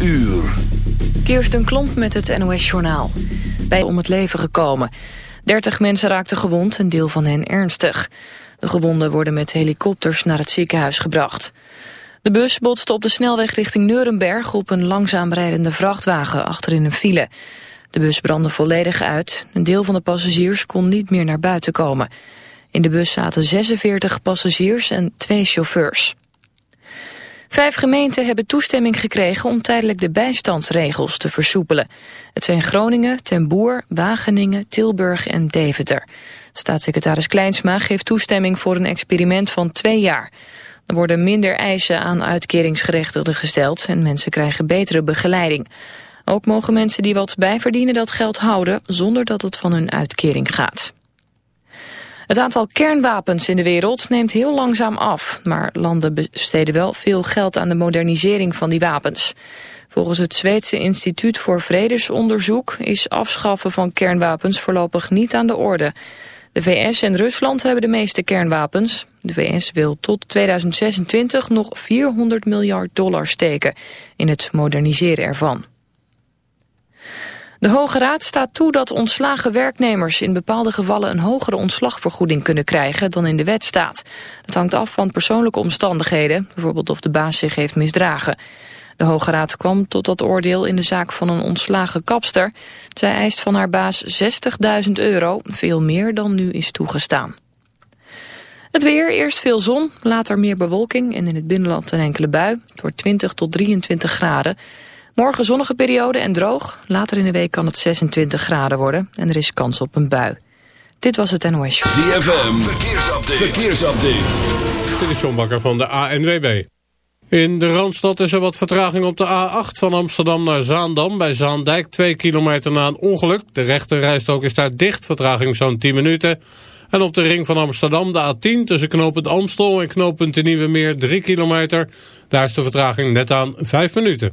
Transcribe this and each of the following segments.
uur. Kirsten Klomp met het NOS-journaal. Bij om het leven gekomen. 30 mensen raakten gewond, een deel van hen ernstig. De gewonden worden met helikopters naar het ziekenhuis gebracht. De bus botste op de snelweg richting Nuremberg op een langzaam rijdende vrachtwagen achterin een file. De bus brandde volledig uit. Een deel van de passagiers kon niet meer naar buiten komen. In de bus zaten 46 passagiers en twee chauffeurs. Vijf gemeenten hebben toestemming gekregen om tijdelijk de bijstandsregels te versoepelen. Het zijn Groningen, Ten Boer, Wageningen, Tilburg en Deventer. Staatssecretaris Kleinsma geeft toestemming voor een experiment van twee jaar. Er worden minder eisen aan uitkeringsgerechtigden gesteld en mensen krijgen betere begeleiding. Ook mogen mensen die wat bijverdienen dat geld houden zonder dat het van hun uitkering gaat. Het aantal kernwapens in de wereld neemt heel langzaam af, maar landen besteden wel veel geld aan de modernisering van die wapens. Volgens het Zweedse Instituut voor Vredesonderzoek is afschaffen van kernwapens voorlopig niet aan de orde. De VS en Rusland hebben de meeste kernwapens. De VS wil tot 2026 nog 400 miljard dollar steken in het moderniseren ervan. De Hoge Raad staat toe dat ontslagen werknemers in bepaalde gevallen een hogere ontslagvergoeding kunnen krijgen dan in de wet staat. Dat hangt af van persoonlijke omstandigheden, bijvoorbeeld of de baas zich heeft misdragen. De Hoge Raad kwam tot dat oordeel in de zaak van een ontslagen kapster. Zij eist van haar baas 60.000 euro, veel meer dan nu is toegestaan. Het weer, eerst veel zon, later meer bewolking en in het binnenland een enkele bui. Het wordt 20 tot 23 graden. Morgen zonnige periode en droog. Later in de week kan het 26 graden worden en er is kans op een bui. Dit was het NOS Show. ZFM, verkeersupdate. verkeersupdate. Dit is John Bakker van de ANWB. In de Randstad is er wat vertraging op de A8 van Amsterdam naar Zaandam. Bij Zaandijk 2 kilometer na een ongeluk. De rechterrijstrook is daar dicht, vertraging zo'n 10 minuten. En op de ring van Amsterdam de A10 tussen knooppunt Amstel en knooppunt de Nieuwe Meer 3 kilometer. Daar is de vertraging net aan 5 minuten.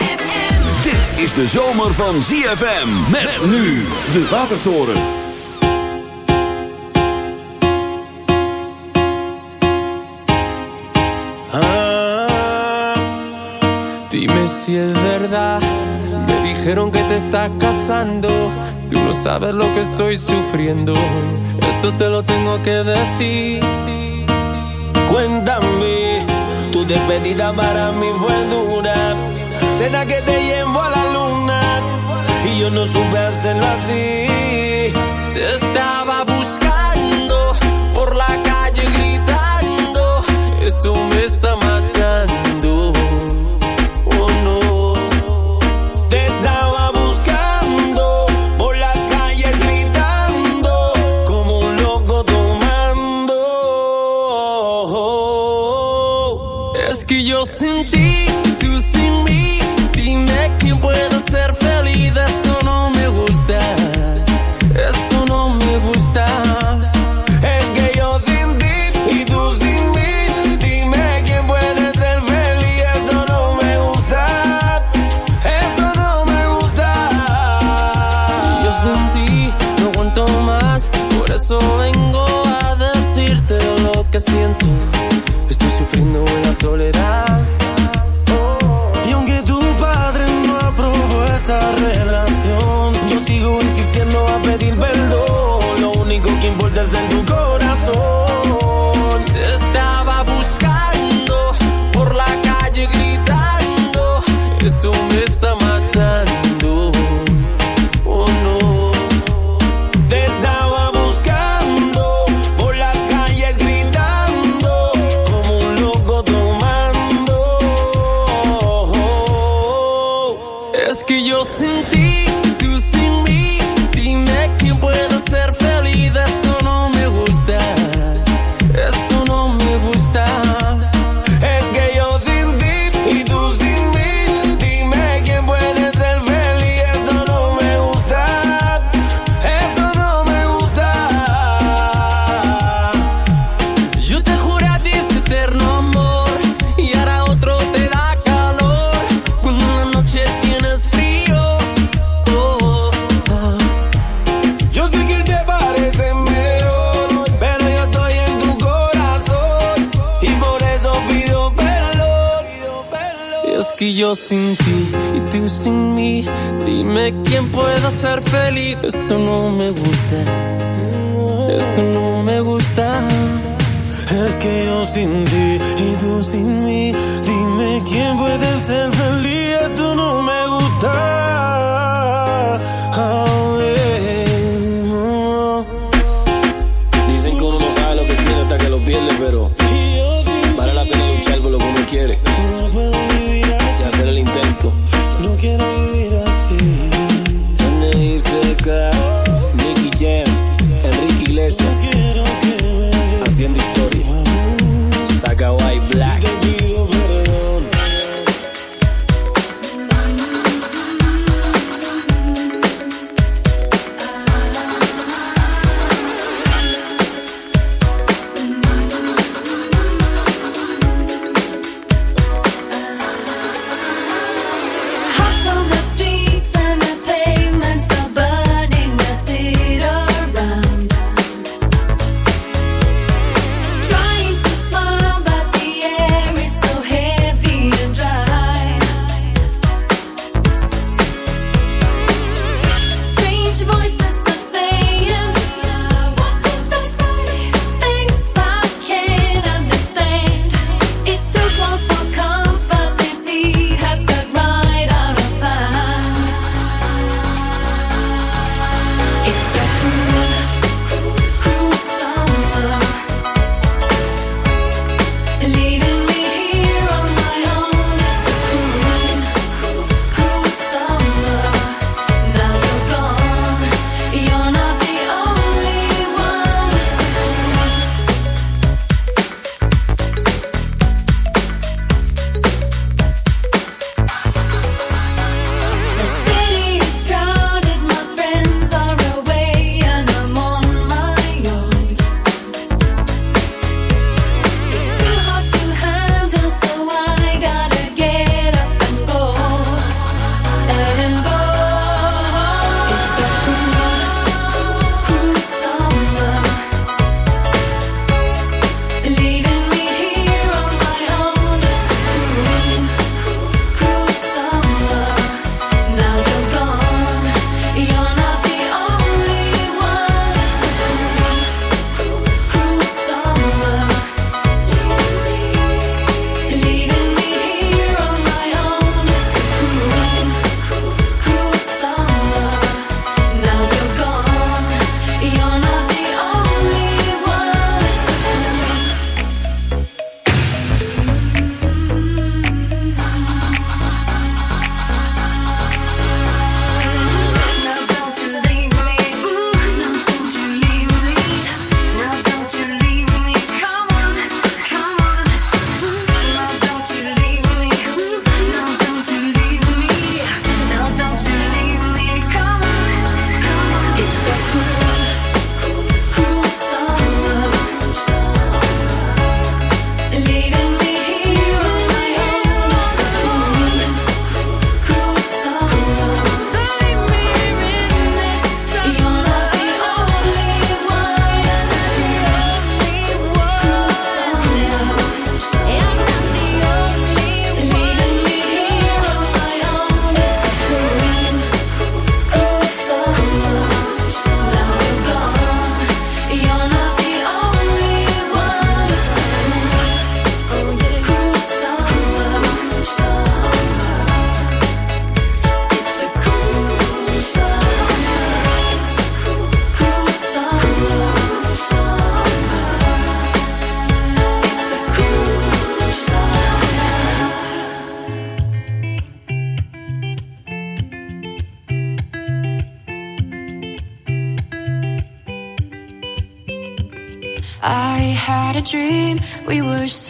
Dit is de zomer van ZFM. Met nu de Watertoren. Ah, dime si es verdad. Me dijeron que te estás casando. Tú no sabes lo que estoy sufriendo. Esto te lo tengo que decir. Cuéntame, tu despedida para mí fue dura. Cena que te yo no supe hacerlo así. Te estaba ser feliz. Esto no me gusta. Esto no me gusta. Es que yo sin ti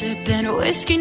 sipping whiskey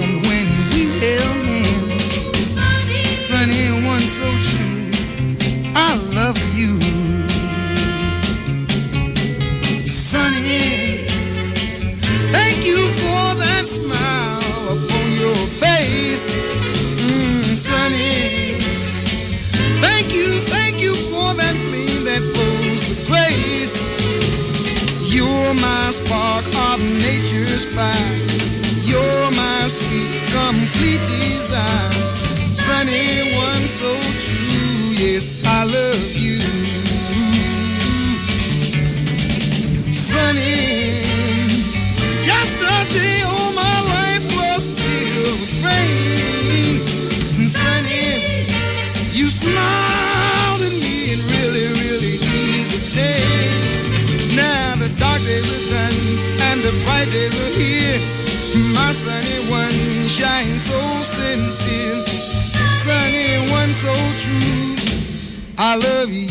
I love you.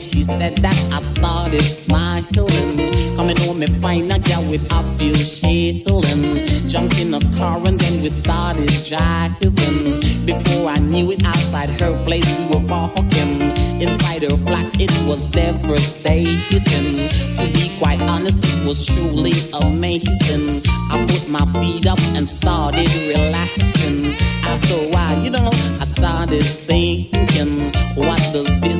she said that I started smiling. Coming home, me find a girl with a few shilling. Jumped in a car and then we started driving. Before I knew it, outside her place we were walking. Inside her flat, it was devastating. To be quite honest, it was truly amazing. I put my feet up and started relaxing. After a while, you know, I started thinking, what does this